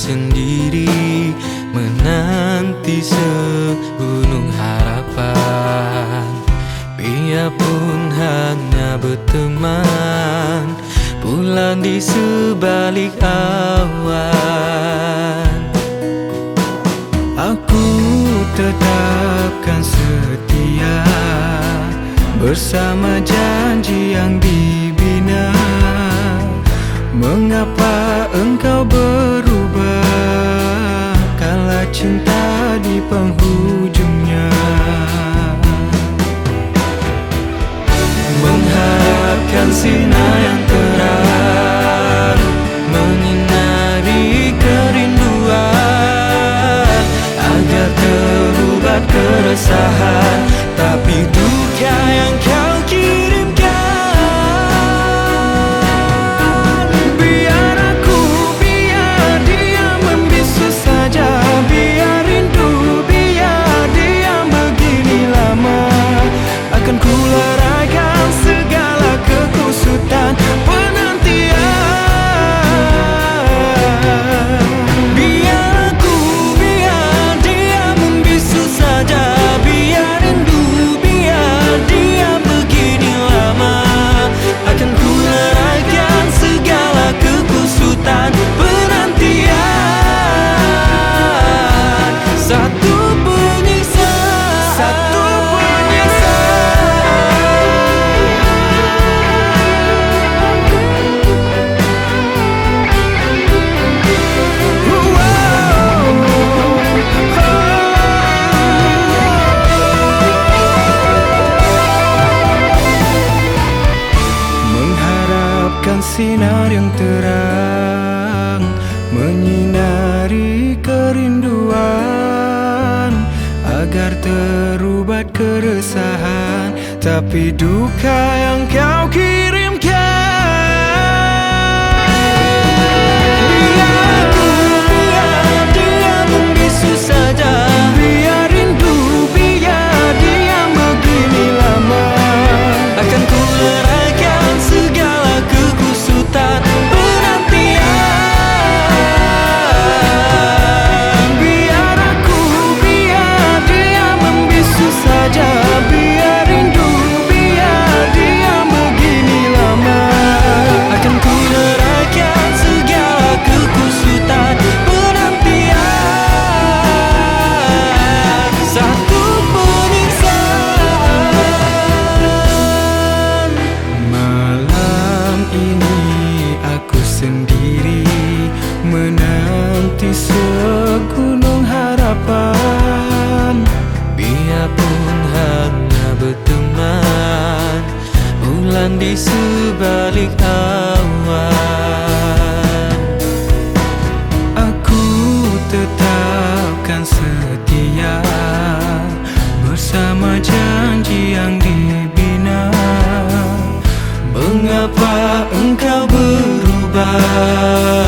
sendiri menanti segunung harapan. Biarpun hanya berteman bulan di sebalik awan. Aku tetapkan setia bersama janji cinta di penghujungnya. Mengharapkan sinar yang terang Menyinari kerinduan Agar terubat keresahan sinar yang terang Menyinari kerinduan Agar terubat keresahan. Tapi duka yang Biarpun hanya berteman Bulan di sebalik awan. Aku tetapkan setia Bersama janji yang dibina. Mengapa engkau berubah